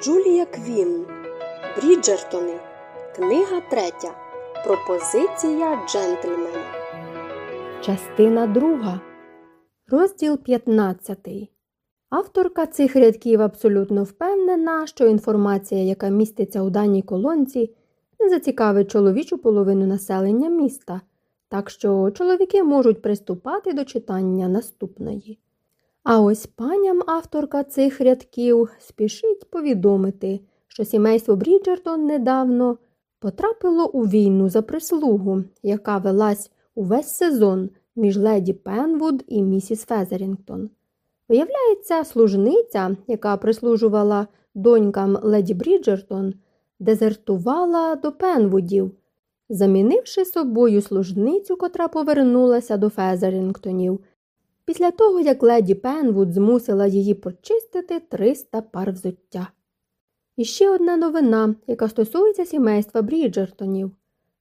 Джулія Квін. Бріджертони. Книга третя. Пропозиція джентльмена. Частина друга. Розділ 15. Авторка цих рядків абсолютно впевнена, що інформація, яка міститься у даній колонці, не зацікавить чоловічу половину населення міста, так що чоловіки можуть приступати до читання наступної. А ось паням авторка цих рядків спішить повідомити, що сімейство Бріджертон недавно потрапило у війну за прислугу, яка велась увесь сезон між леді Пенвуд і місіс Фезерінгтон. Виявляється, служниця, яка прислужувала донькам леді Бріджертон, дезертувала до Пенвудів, замінивши собою служницю, котра повернулася до Фезерінгтонів після того, як леді Пенвуд змусила її почистити 300 пар взуття. І ще одна новина, яка стосується сімейства Бріджертонів.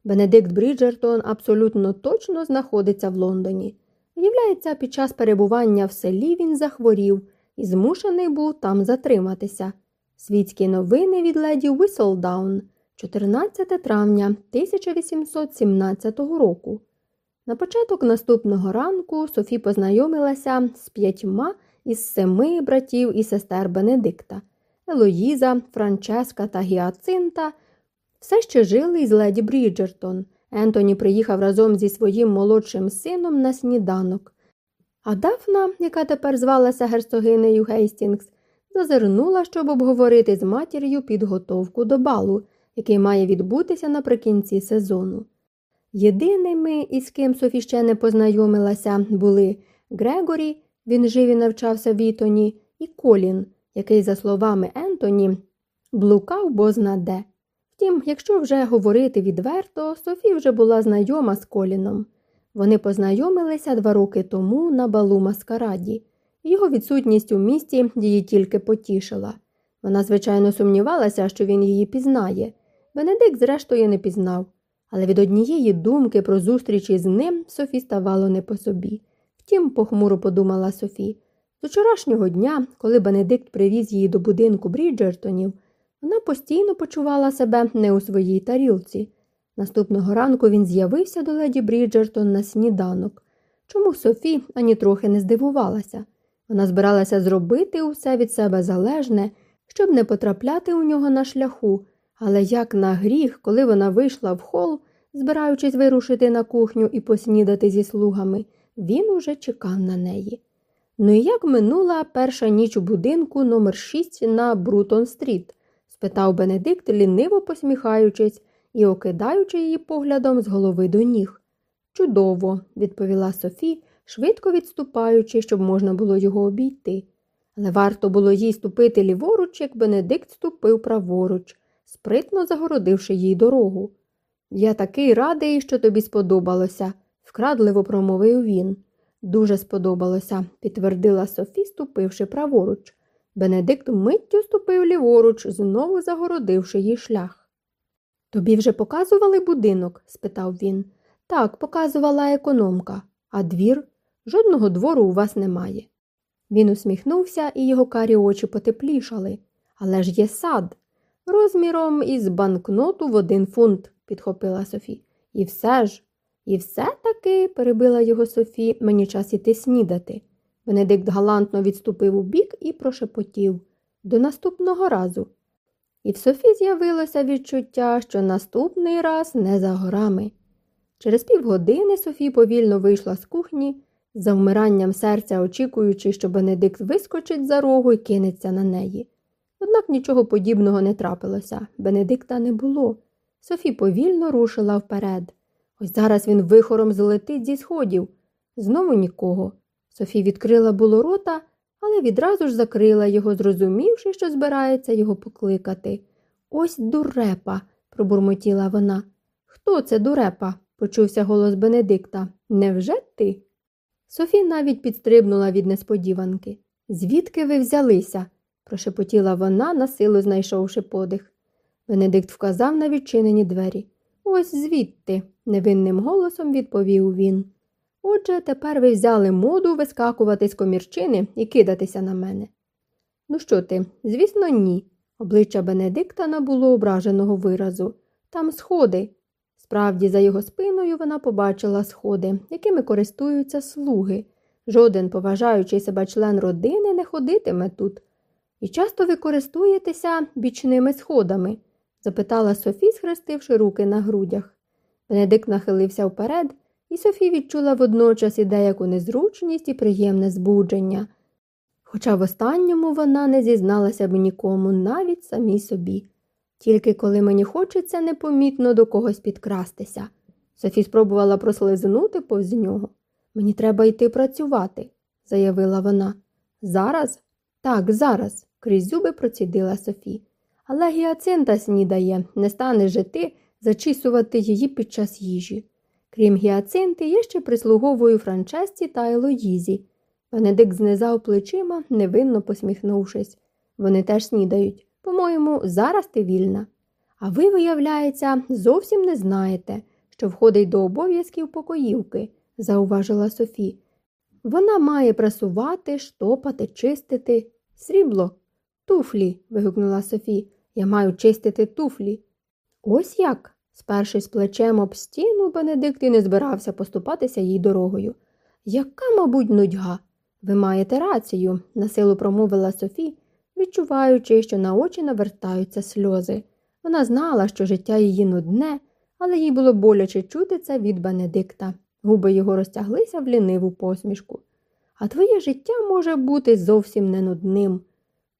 Бенедикт Бріджертон абсолютно точно знаходиться в Лондоні. Виявляється, під час перебування в селі він захворів і змушений був там затриматися. Світські новини від леді Віселдаун, 14 травня 1817 року. На початок наступного ранку Софі познайомилася з п'ятьма із семи братів і сестер Бенедикта. Елоїза, Франческа та Гіацинта все ще жили із леді Бріджертон. Ентоні приїхав разом зі своїм молодшим сином на сніданок. А Дафна, яка тепер звалася герцогинею Гейстінгс, зазирнула, щоб обговорити з матір'ю підготовку до балу, який має відбутися наприкінці сезону. Єдиними, із ким Софі ще не познайомилася, були Грегорі, він жив і навчався в Ітоні, і Колін, який, за словами Ентоні, блукав бозна де. Втім, якщо вже говорити відверто, Софі вже була знайома з Коліном. Вони познайомилися два роки тому на балу маскараді. Його відсутність у місті її тільки потішила. Вона, звичайно, сумнівалася, що він її пізнає. Бенедикт, зрештою, не пізнав. Але від однієї думки про зустріч із ним Софі ставало не по собі. Втім, похмуро подумала Софі. З вчорашнього дня, коли Бенедикт привіз її до будинку Бріджертонів, вона постійно почувала себе не у своїй тарілці. Наступного ранку він з'явився до леді Бріджертон на сніданок. Чому Софі ані трохи не здивувалася? Вона збиралася зробити усе від себе залежне, щоб не потрапляти у нього на шляху, але як на гріх, коли вона вийшла в хол, збираючись вирушити на кухню і поснідати зі слугами, він уже чекав на неї. Ну і як минула перша ніч у будинку номер 6 на Брутон-стріт? спитав Бенедикт, ліниво посміхаючись і окидаючи її поглядом з голови до ніг. Чудово, відповіла Софі, швидко відступаючи, щоб можна було його обійти. Але варто було їй ступити ліворуч, як Бенедикт ступив праворуч, спритно загородивши їй дорогу. Я такий радий, що тобі сподобалося, вкрадливо промовив він. Дуже сподобалося, підтвердила Софі, ступивши праворуч. Бенедикт миттю ступив ліворуч, знову загородивши їй шлях. Тобі вже показували будинок? спитав він. Так, показувала економка. А двір? Жодного двору у вас немає. Він усміхнувся, і його карі очі потеплішали. Але ж є сад. Розміром із банкноту в один фунт, підхопила Софі. І все ж, і все таки, перебила його Софі, мені час іти снідати. Бенедикт галантно відступив у бік і прошепотів до наступного разу. І в Софі з'явилося відчуття, що наступний раз не за горами. Через півгодини Софі повільно вийшла з кухні, за вмиранням серця очікуючи, що Бенедикт вискочить за рогу і кинеться на неї. Однак нічого подібного не трапилося. Бенедикта не було. Софі повільно рушила вперед. Ось зараз він вихором злетить зі сходів. Знову нікого. Софі відкрила було рота, але відразу ж закрила його, зрозумівши, що збирається його покликати. Ось дурепа, пробурмотіла вона. Хто це дурепа? почувся голос Бенедикта. Невже ти? Софі навіть підстрибнула від несподіванки. Звідки ви взялися? Прошепотіла вона, насилу знайшовши подих. Бенедикт вказав на відчинені двері. Ось звідти, невинним голосом відповів він. Отже, тепер ви взяли моду вискакувати з комірчини і кидатися на мене. Ну що ти? Звісно, ні, Обличчя Бенедикта набуло ображеного виразу. Там сходи. Справді, за його спиною вона побачила сходи, якими користуються слуги. Жоден поважаючий себе член родини не ходитиме тут. І часто ви користуєтеся бічними сходами? запитала Софі, схрестивши руки на грудях. Бенедикт нахилився вперед, і Софі відчула водночас і деяку незручність і приємне збудження. Хоча в останньому вона не зізналася б нікому, навіть самій собі. Тільки коли мені хочеться непомітно до когось підкрастися. Софі спробувала прослизнути повз нього. Мені треба йти працювати, заявила вона. Зараз? Так, зараз, крізь зуби процідила Софі. Але гіацинта снідає, не стане же ти зачісувати її під час їжі. Крім гіацинти, є ще прислуговою Франчесці та Елоїзі. Бенедикт знизав плечима, невинно посміхнувшись. Вони теж снідають. По-моєму, зараз ти вільна. А ви, виявляється, зовсім не знаєте, що входить до обов'язків покоївки, зауважила Софі. Вона має прасувати, штопати, чистити. Срібло. Туфлі. вигукнула Софі. Я маю чистити туфлі. Ось як? Спершись плечем об стіну, Бенедикт і не збирався поступатися їй дорогою. Яка, мабуть, нудьга? Ви маєте рацію, насилу промовила Софі, відчуваючи, що на очі навертаються сльози. Вона знала, що життя її нудне, але їй було боляче чути це від Бенедикта. Губи його розтяглися в ліниву посмішку. А твоє життя може бути зовсім не нудним.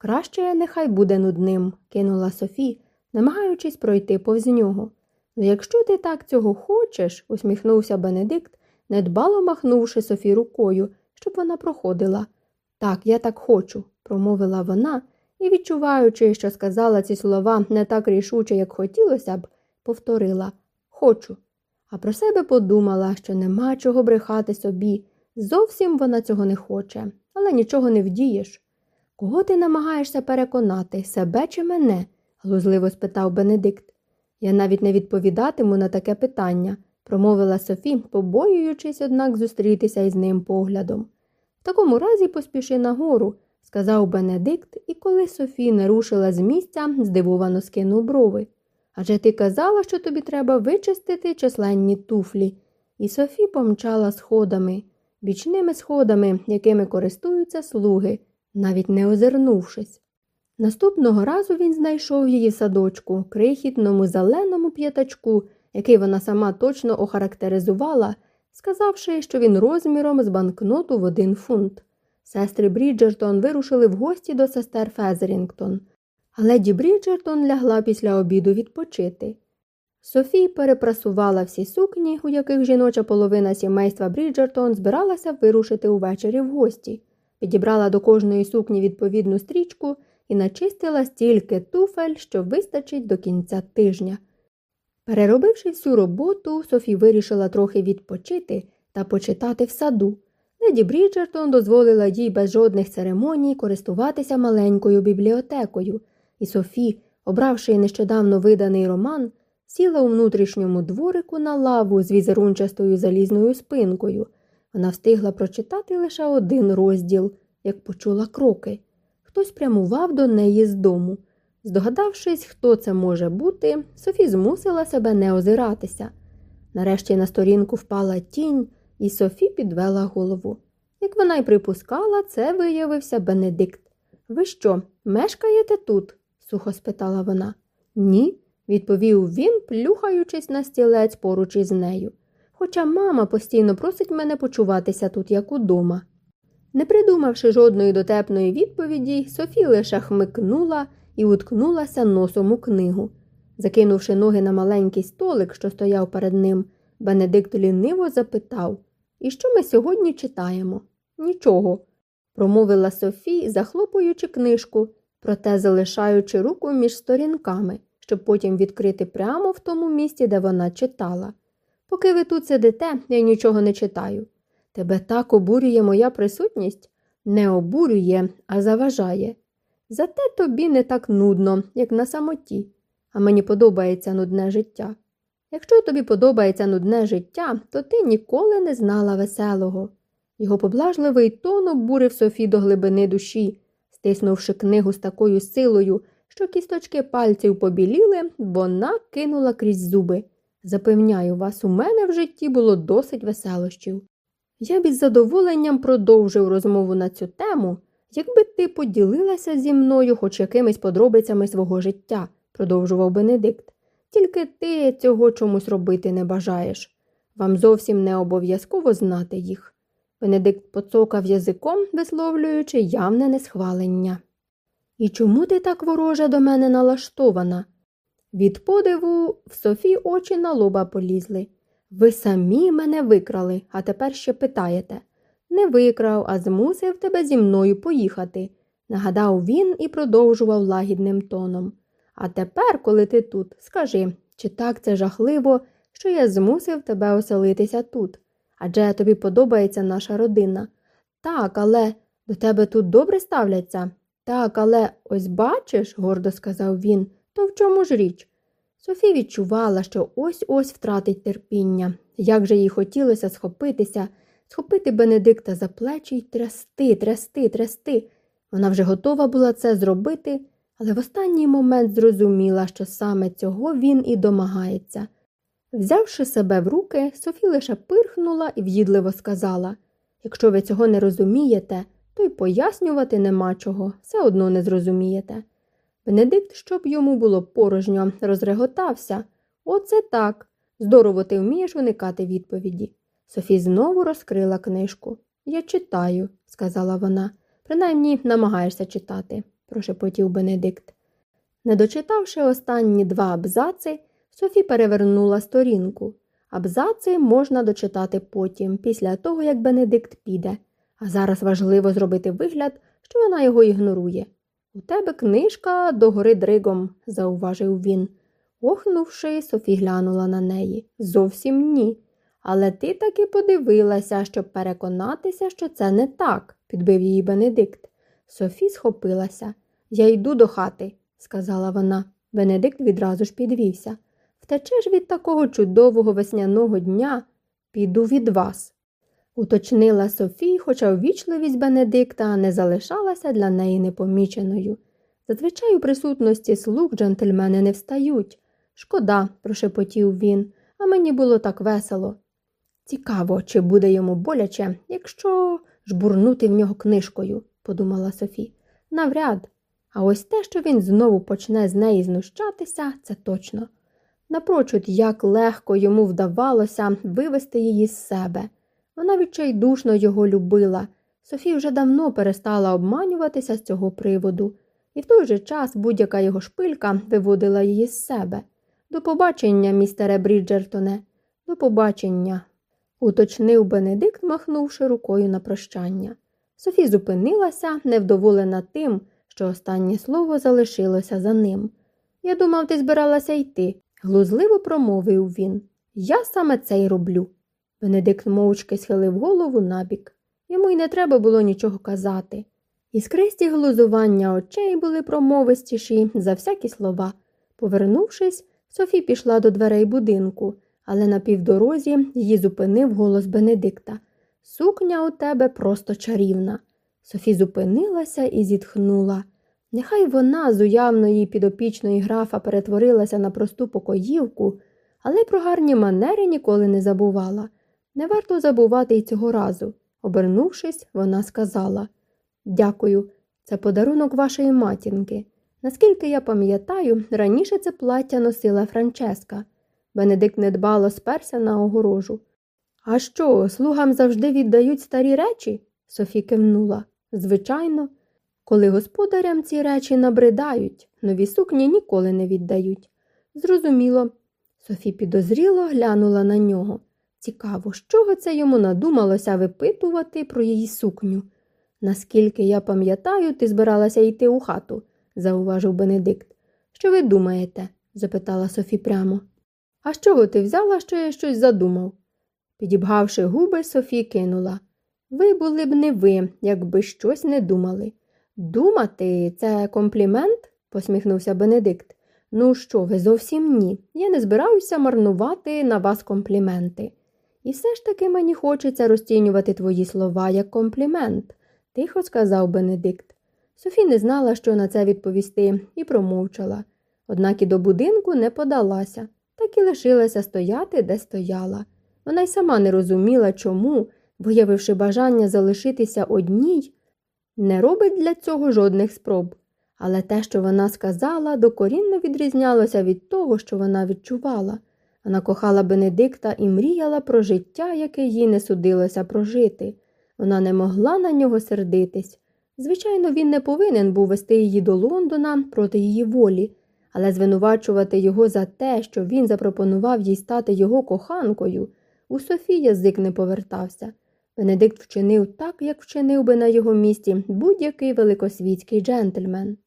Краще нехай буде нудним, кинула Софі, намагаючись пройти повз нього. Ну, якщо ти так цього хочеш, усміхнувся Бенедикт, недбало махнувши Софі рукою, щоб вона проходила. Так, я так хочу, промовила вона і, відчуваючи, що сказала ці слова не так рішуче, як хотілося б, повторила Хочу. А про себе подумала, що нема чого брехати собі. Зовсім вона цього не хоче, але нічого не вдієш. Кого ти намагаєшся переконати, себе чи мене? глузливо спитав Бенедикт. Я навіть не відповідатиму на таке питання, промовила Софі, побоюючись, однак, зустрітися із ним поглядом. В такому разі поспіши нагору, сказав Бенедикт, і коли Софі не рушила з місця, здивовано скинув брови. Адже ти казала, що тобі треба вичистити численні туфлі. І Софі помчала сходами, бічними сходами, якими користуються слуги, навіть не озирнувшись. Наступного разу він знайшов її садочку, крихітному зеленому п'ятачку, який вона сама точно охарактеризувала, сказавши, що він розміром з банкноту в один фунт. Сестри Бріджертон вирушили в гості до сестер Фезерінгтон, а леді Бріджертон лягла після обіду відпочити. Софій перепрасувала всі сукні, у яких жіноча половина сімейства Бріджертон збиралася вирушити увечері в гості, підібрала до кожної сукні відповідну стрічку і начистила стільки туфель, що вистачить до кінця тижня. Переробивши всю роботу, Софі вирішила трохи відпочити та почитати в саду. Леді Бріджертон дозволила їй без жодних церемоній користуватися маленькою бібліотекою, і Софі, обравши нещодавно виданий роман, сіла у внутрішньому дворику на лаву з візерунчастою залізною спинкою. Вона встигла прочитати лише один розділ, як почула кроки. Хтось прямував до неї з дому. Здогадавшись, хто це може бути, Софі змусила себе не озиратися. Нарешті на сторінку впала тінь, і Софі підвела голову. Як вона й припускала, це виявився Бенедикт. Ви що, мешкаєте тут? сухо спитала вона. Ні, відповів він, плюхаючись на стілець поруч із нею. Хоча мама постійно просить мене почуватися тут, як удома. Не придумавши жодної дотепної відповіді, Софі лише хмикнула і уткнулася носом у книгу. Закинувши ноги на маленький столик, що стояв перед ним, Бенедикт ліниво запитав І що ми сьогодні читаємо? Нічого, промовила Софі, захлопуючи книжку, проте залишаючи руку між сторінками, щоб потім відкрити прямо в тому місці, де вона читала. Поки ви тут сидите, я нічого не читаю. Тебе так обурює моя присутність? Не обурює, а заважає. Зате тобі не так нудно, як на самоті, а мені подобається нудне життя. Якщо тобі подобається нудне життя, то ти ніколи не знала веселого. Його поблажливий тон обурив Софі до глибини душі, стиснувши книгу з такою силою, що кісточки пальців побіліли, вона кинула крізь зуби. Запевняю вас, у мене в житті було досить веселощів. Я б із задоволенням продовжив розмову на цю тему, якби ти поділилася зі мною хоч якимись подробицями свого життя, продовжував Бенедикт. Тільки ти цього чомусь робити не бажаєш. Вам зовсім не обов'язково знати їх. Бенедикт поцокав язиком, висловлюючи явне несхвалення. І чому ти так вороже до мене налаштована? Від подиву в Софі очі на лоба полізли. Ви самі мене викрали, а тепер ще питаєте. Не викрав, а змусив тебе зі мною поїхати, нагадав він і продовжував лагідним тоном. А тепер, коли ти тут, скажи, чи так це жахливо, що я змусив тебе оселитися тут? Адже тобі подобається наша родина. Так, але до тебе тут добре ставляться. Так, але ось бачиш, гордо сказав він, то в чому ж річ? Софі відчувала, що ось ось втратить терпіння. Як же їй хотілося схопитися, схопити Бенедикта за плечі й трясти, трясти, трясти. Вона вже готова була це зробити, але в останній момент зрозуміла, що саме цього він і домагається. Взявши себе в руки, Софі лише пирхнула і в'їдливо сказала Якщо ви цього не розумієте, то й пояснювати нема чого, все одно не зрозумієте. Бенедикт, щоб йому було порожньо, розреготався. Оце так. Здорово ти вмієш уникати відповіді. Софі знову розкрила книжку. Я читаю, сказала вона. Принаймні намагаєшся читати, прошепотів Бенедикт. Не дочитавши останні два абзаци, Софі перевернула сторінку. Абзаци можна дочитати потім, після того, як Бенедикт піде, а зараз важливо зробити вигляд, що вона його ігнорує. У тебе книжка догори дригом, зауважив він. Охнувши, Софі глянула на неї. Зовсім ні. Але ти таки подивилася, щоб переконатися, що це не так, підбив її Бенедикт. Софі схопилася. Я йду до хати, сказала вона. Бенедикт відразу ж підвівся. Втечеш від такого чудового весняного дня, піду від вас. Уточнила Софій, хоча ввічливість Бенедикта не залишалася для неї непоміченою. Зазвичай у присутності слуг джентльмени не встають. Шкода, прошепотів він, а мені було так весело. Цікаво, чи буде йому боляче, якщо жбурнути в нього книжкою, подумала Софі. Навряд. А ось те, що він знову почне з неї знущатися, це точно. Напрочуд, як легко йому вдавалося вивести її з себе. Вона відчайдушно його любила. Софі вже давно перестала обманюватися з цього приводу, і в той же час будь-яка його шпилька виводила її з себе. До побачення, містере Бріджертоне, до побачення, уточнив Бенедикт, махнувши рукою на прощання. Софі зупинилася, невдоволена тим, що останнє слово залишилося за ним. Я думав, ти збиралася йти, глузливо промовив він. Я саме це й роблю. Бенедикт мовчки схилив голову набік. Йому й не треба було нічого казати. Іскристі глузування очей були промовистіші за всякі слова. Повернувшись, Софі пішла до дверей будинку, але на півдорозі її зупинив голос Бенедикта. Сукня у тебе просто чарівна. Софі зупинилася і зітхнула. Нехай вона з уявної підопічної графа перетворилася на просту покоївку, але про гарні манери ніколи не забувала. Не варто забувати й цього разу. Обернувшись, вона сказала Дякую, це подарунок вашої матінки. Наскільки я пам'ятаю, раніше це плаття носила Франческа. Бенедикт недбало сперся на огорожу. А що, слугам завжди віддають старі речі? Софі кивнула. Звичайно, коли господарям ці речі набридають, нові сукні ніколи не віддають. Зрозуміло. Софі підозріло глянула на нього. Цікаво, з чого це йому надумалося випитувати про її сукню. Наскільки я пам'ятаю, ти збиралася йти у хату, зауважив Бенедикт. Що ви думаєте? запитала Софі прямо. А з чого ти взяла, що я щось задумав? Підібгавши губи, Софі кинула. Ви були б не ви, якби щось не думали. Думати, це комплімент? посміхнувся Бенедикт. Ну що, ви зовсім ні. Я не збираюся марнувати на вас компліменти. І все ж таки мені хочеться розцінювати твої слова як комплімент, тихо сказав Бенедикт. Софі не знала, що на це відповісти, і промовчала. Однак і до будинку не подалася, так і лишилася стояти, де стояла. Вона й сама не розуміла, чому, виявивши бажання залишитися одній, не робить для цього жодних спроб. Але те, що вона сказала, докорінно відрізнялося від того, що вона відчувала. Вона кохала Бенедикта і мріяла про життя, яке їй не судилося прожити. Вона не могла на нього сердитись. Звичайно, він не повинен був вести її до Лондона проти її волі, але звинувачувати його за те, що він запропонував їй стати його коханкою, у Софі язик не повертався. Бенедикт вчинив так, як вчинив би на його місці будь-який великосвітський джентльмен.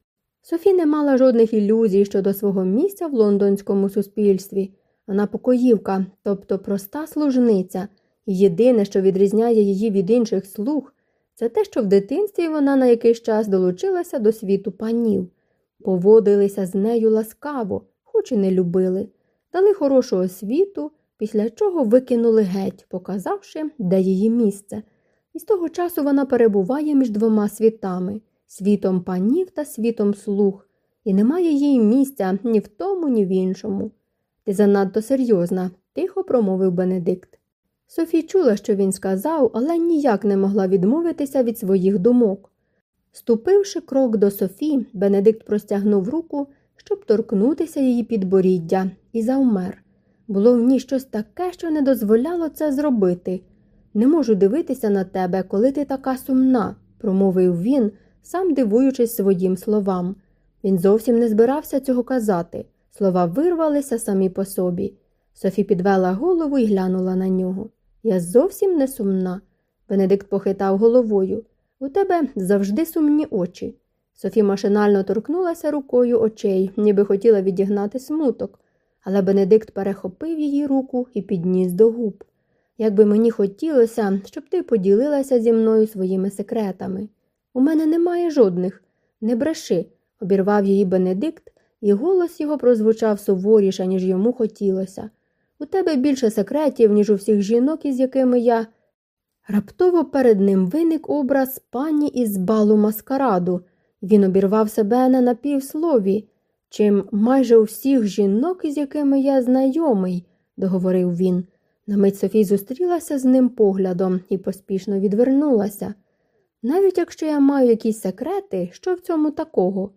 Софі не мала жодних ілюзій щодо свого місця в лондонському суспільстві. Вона покоївка, тобто проста служниця, єдине, що відрізняє її від інших слуг, це те, що в дитинстві вона на якийсь час долучилася до світу панів, поводилися з нею ласкаво, хоч і не любили, дали хорошу освіту, після чого викинули геть, показавши, де її місце. І з того часу вона перебуває між двома світами світом панів та світом слуг, і немає їй місця ні в тому, ні в іншому. Ти занадто серйозна, тихо промовив Бенедикт. Софі чула, що він сказав, але ніяк не могла відмовитися від своїх думок. Ступивши крок до Софі, Бенедикт простягнув руку, щоб торкнутися її підборіддя, і завмер. Було в ній щось таке, що не дозволяло це зробити. Не можу дивитися на тебе, коли ти така сумна, промовив він, сам дивуючись своїм словам. Він зовсім не збирався цього казати. Слова вирвалися самі по собі. Софі підвела голову і глянула на нього. Я зовсім не сумна. Бенедикт похитав головою. У тебе завжди сумні очі. Софі машинально торкнулася рукою очей, ніби хотіла відігнати смуток, але Бенедикт перехопив її руку і підніс до губ. Якби мені хотілося, щоб ти поділилася зі мною своїми секретами. У мене немає жодних. Не бреши, обірвав її Бенедикт, і голос його прозвучав суворіше, ніж йому хотілося. У тебе більше секретів, ніж у всіх жінок, із якими я. Раптово перед ним виник образ пані із балу маскараду. Він обірвав себе на напівслові. Чим майже у всіх жінок, із якими я знайомий, договорив він. На мить Софій зустрілася з ним поглядом і поспішно відвернулася. Навіть якщо я маю якісь секрети, що в цьому такого?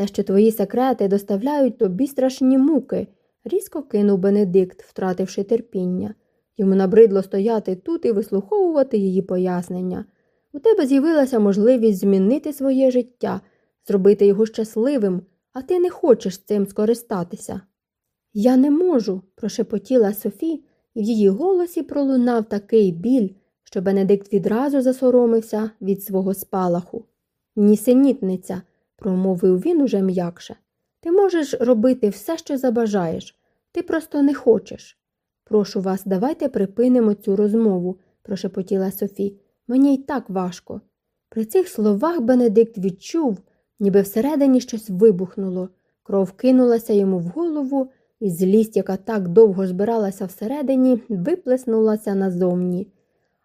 Те, що твої секрети доставляють тобі страшні муки, різко кинув Бенедикт, втративши терпіння. Йому набридло стояти тут і вислуховувати її пояснення. У тебе з'явилася можливість змінити своє життя, зробити його щасливим, а ти не хочеш цим скористатися. Я не можу, прошепотіла Софі, і в її голосі пролунав такий біль, що Бенедикт відразу засоромився від свого спалаху. Нісенітниця, промовив він уже м'якше. Ти можеш робити все, що забажаєш, ти просто не хочеш. Прошу вас, давайте припинимо цю розмову, прошепотіла Софі. Мені й так важко. При цих словах Бенедикт відчув, ніби всередині щось вибухнуло, кров кинулася йому в голову, і злість, яка так довго збиралася всередині, виплеснулася назовні.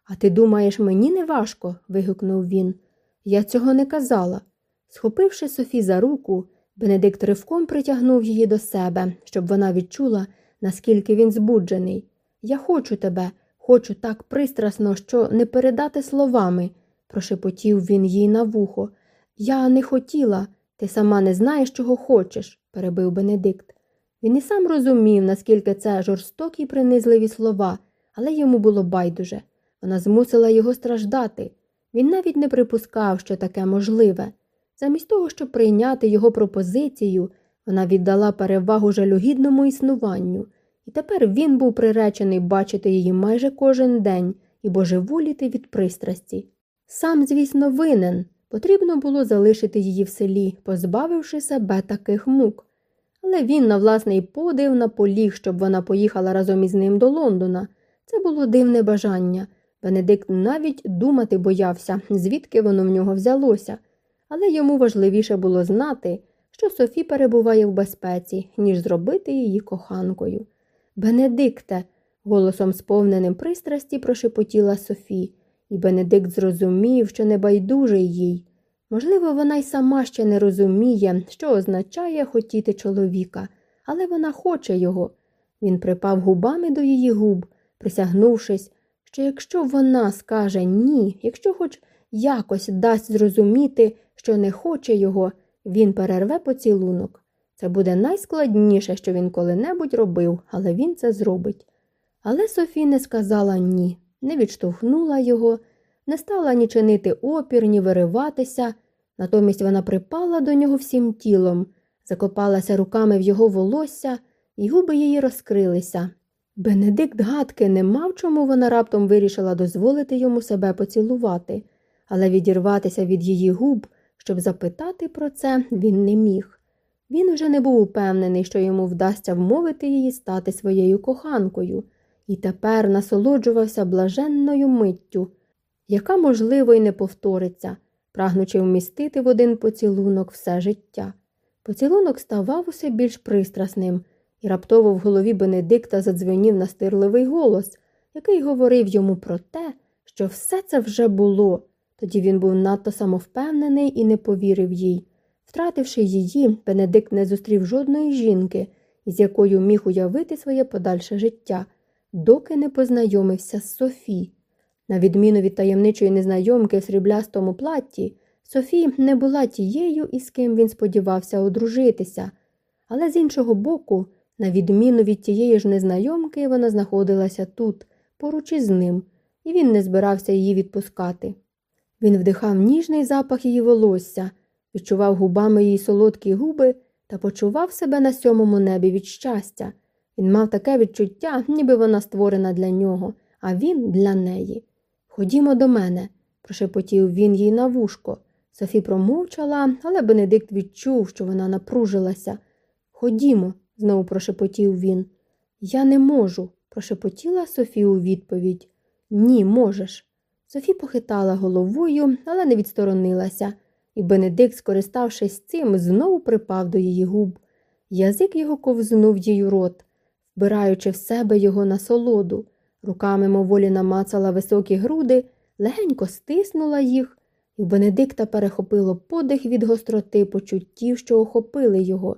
А ти думаєш, мені не важко? вигукнув він. Я цього не казала. Схопивши Софі за руку, Бенедикт ривком притягнув її до себе, щоб вона відчула, наскільки він збуджений. Я хочу тебе, хочу так пристрасно, що не передати словами, прошепотів він їй на вухо. Я не хотіла, ти сама не знаєш, чого хочеш, перебив Бенедикт. Він і сам розумів, наскільки це жорстокі й принизливі слова, але йому було байдуже. Вона змусила його страждати. Він навіть не припускав, що таке можливе. Замість того, щоб прийняти його пропозицію, вона віддала перевагу жалюгідному існуванню, і тепер він був приречений бачити її майже кожен день і божеволіти від пристрасті. Сам, звісно, винен. Потрібно було залишити її в селі, позбавивши себе таких мук. Але він на власний подив наполіг, щоб вона поїхала разом із ним до Лондона. Це було дивне бажання. Бенедикт навіть думати боявся, звідки воно в нього взялося, але йому важливіше було знати, що Софі перебуває в безпеці, ніж зробити її коханкою. Бенедикте, голосом сповненим пристрасті прошепотіла Софі, і Бенедикт зрозумів, що не байдужий їй. Можливо, вона й сама ще не розуміє, що означає хотіти чоловіка, але вона хоче його. Він припав губами до її губ, присягнувшись, що якщо вона скаже ні, якщо хоч якось дасть зрозуміти, що не хоче його, він перерве поцілунок. Це буде найскладніше, що він коли-небудь робив, але він це зробить. Але Софі не сказала ні, не відштовхнула його, не стала ні чинити опір, ні вириватися. Натомість вона припала до нього всім тілом, закопалася руками в його волосся, і губи її розкрилися. Бенедикт гадки не мав, чому вона раптом вирішила дозволити йому себе поцілувати, але відірватися від її губ, щоб запитати про це, він не міг. Він уже не був упевнений, що йому вдасться вмовити її стати своєю коханкою, і тепер насолоджувався блаженною миттю, яка, можливо, й не повториться, прагнучи вмістити в один поцілунок все життя. Поцілунок ставав усе більш пристрасним, і раптово в голові Бенедикта задзвенів настирливий голос, який говорив йому про те, що все це вже було. Тоді він був надто самовпевнений і не повірив їй. Втративши її, Бенедикт не зустрів жодної жінки, із якою міг уявити своє подальше життя, доки не познайомився з Софі. На відміну від таємничої незнайомки в сріблястому платті, Софі не була тією, із ким він сподівався одружитися, але з іншого боку, на відміну від тієї ж незнайомки, вона знаходилася тут, поруч із ним, і він не збирався її відпускати. Він вдихав ніжний запах її волосся, відчував губами її солодкі губи та почував себе на сьомому небі від щастя. Він мав таке відчуття, ніби вона створена для нього, а він для неї. Ходімо до мене, прошепотів він їй на вушко. Софі промовчала, але Бенедикт відчув, що вона напружилася. Ходімо, знову прошепотів він. Я не можу, прошепотіла Софі у відповідь. Ні, можеш. Софі похитала головою, але не відсторонилася, і Бенедикт, скориставшись цим, знову припав до її губ. Язик його ковзнув їй у рот, вбираючи в себе його насолоду. Руками моволі намацала високі груди, легенько стиснула їх, і Бенедикта перехопило подих від гостроти почуттів, що охопили його,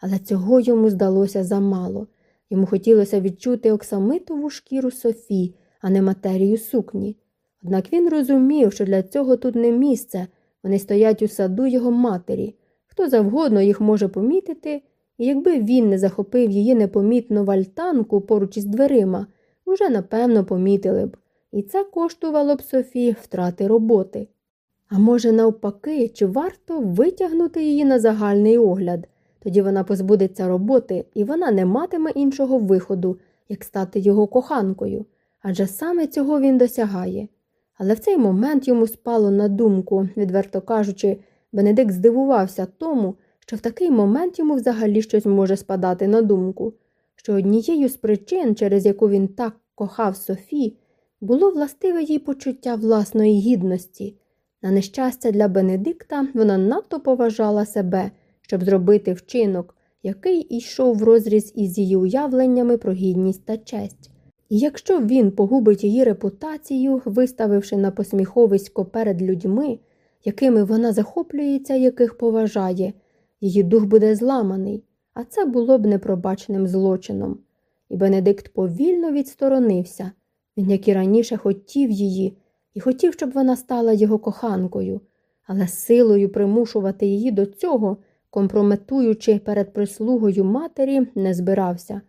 але цього йому здалося замало. Йому хотілося відчути оксамитову шкіру Софі, а не матерію сукні. Однак він розумів, що для цього тут не місце, вони стоять у саду його матері. Хто завгодно їх може помітити, і якби він не захопив її непомітно в альтанку поруч із дверима, уже напевно помітили б, і це коштувало б Софії втрати роботи. А може, навпаки, чи варто витягнути її на загальний огляд? Тоді вона позбудеться роботи, і вона не матиме іншого виходу, як стати його коханкою, адже саме цього він досягає. Але в цей момент йому спало на думку, відверто кажучи, Бенедикт здивувався тому, що в такий момент йому взагалі щось може спадати на думку, що однією з причин, через яку він так кохав Софі, було властиве їй почуття власної гідності. На нещастя для Бенедикта вона надто поважала себе, щоб зробити вчинок, який йшов в розріз із її уявленнями про гідність та честь. І якщо він погубить її репутацію, виставивши на посміховисько перед людьми, якими вона захоплюється, яких поважає, її дух буде зламаний, а це було б непробачним злочином. І Бенедикт повільно відсторонився. Він, як і раніше, хотів її і хотів, щоб вона стала його коханкою, але силою примушувати її до цього, компрометуючи перед прислугою матері, не збирався.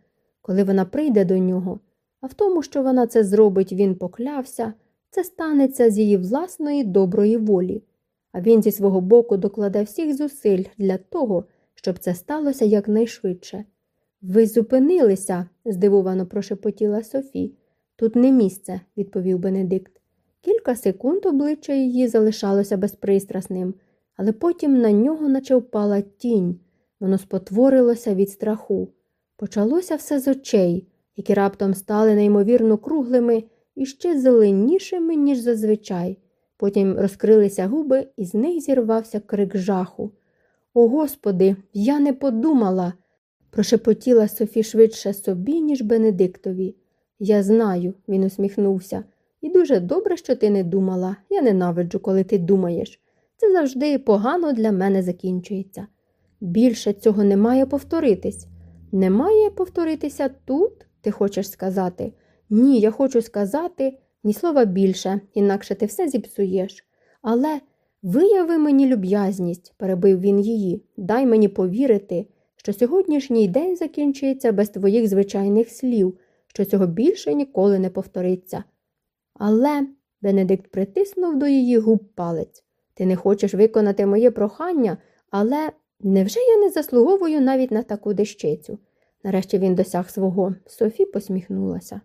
Коли вона прийде до нього, а в тому, що вона це зробить, він поклявся, це станеться з її власної доброї волі, а він зі свого боку докладе всіх зусиль для того, щоб це сталося якнайшвидше. Ви зупинилися, здивовано прошепотіла Софі. Тут не місце, відповів Бенедикт. Кілька секунд обличчя її залишалося безпристрасним, але потім на нього наче впала тінь. Воно спотворилося від страху. Почалося все з очей, які раптом стали неймовірно круглими і ще зеленішими, ніж зазвичай. Потім розкрилися губи, і з них зірвався крик жаху. О Господи, я не подумала, прошепотіла Софі швидше собі, ніж Бенедиктові. Я знаю, він усміхнувся. І дуже добре, що ти не думала. Я ненавиджу, коли ти думаєш. це завжди погано для мене закінчується. Більше цього не має повторитись. Не має повторитися тут, ти хочеш сказати? Ні, я хочу сказати ні слова більше, інакше ти все зіпсуєш. Але вияви мені люб'язність, перебив він її, дай мені повірити, що сьогоднішній день закінчується без твоїх звичайних слів, що цього більше ніколи не повториться. Але Бенедикт притиснув до її губ палець. Ти не хочеш виконати моє прохання, але невже я не заслуговую навіть на таку дещицю? Нарешті він досяг свого. Софі посміхнулася.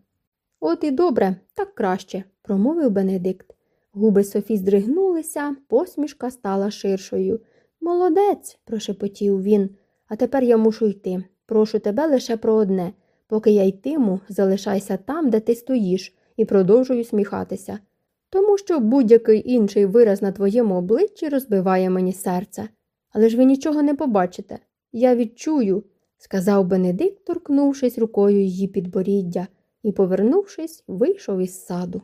От і добре, так краще, промовив Бенедикт. Губи Софі здригнулися, посмішка стала ширшою. Молодець, прошепотів він. А тепер я мушу йти. Прошу тебе лише про одне. Поки я йтиму, залишайся там, де ти стоїш, і продовжую сміхатися. Тому що будь-який інший вираз на твоєму обличчі розбиває мені серце. Але ж ви нічого не побачите. Я відчую, сказав Бенедикт, торкнувшись рукою її підборіддя, і, повернувшись, вийшов із саду.